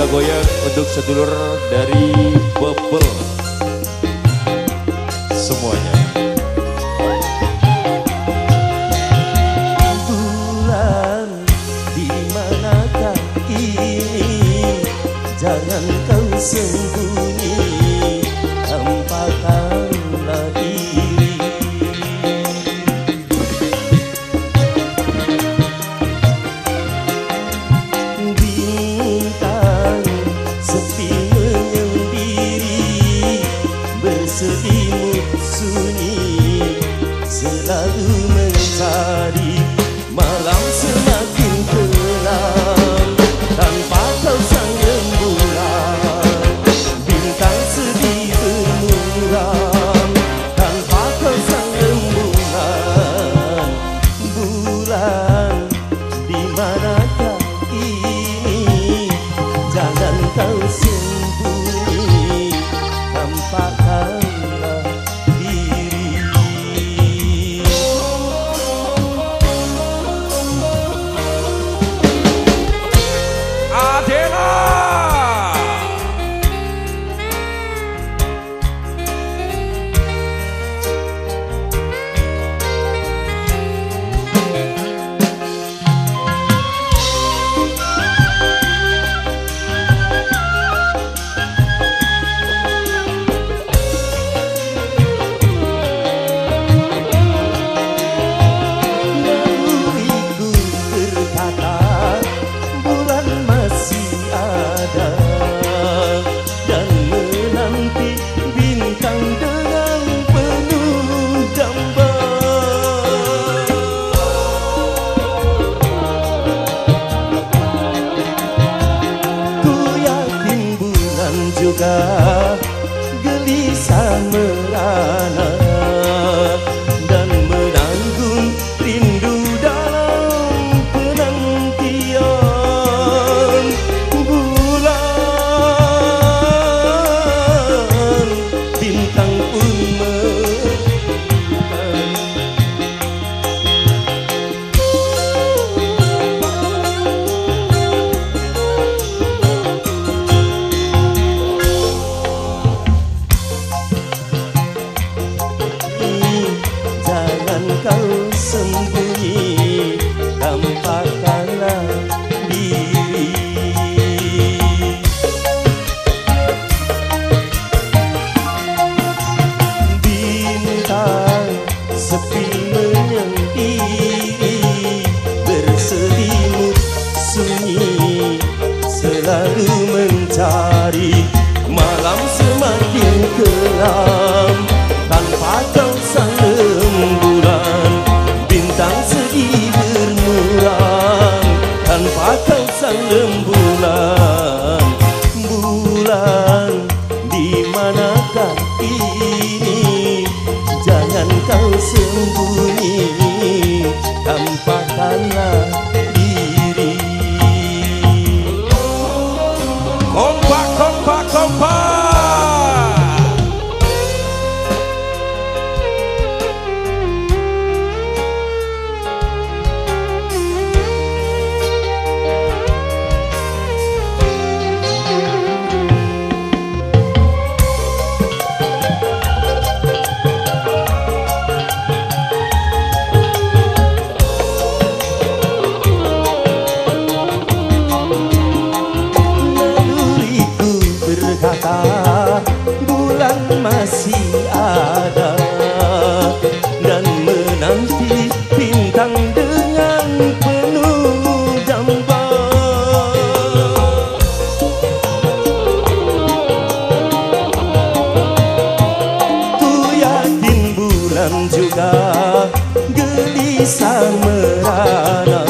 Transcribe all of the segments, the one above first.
Kita goyang untuk sedulur dari Bebel. Semuanya. mơ coração sang rembulan. Bulan di manakah ini? Jangan kau sembunyi. gelisah merana.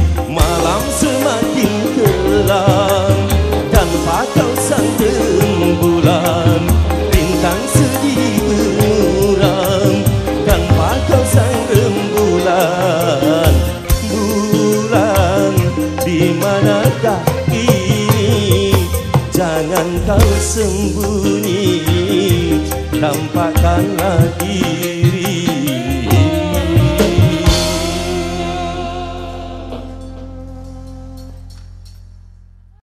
sembunyi. Tampakkanlah diri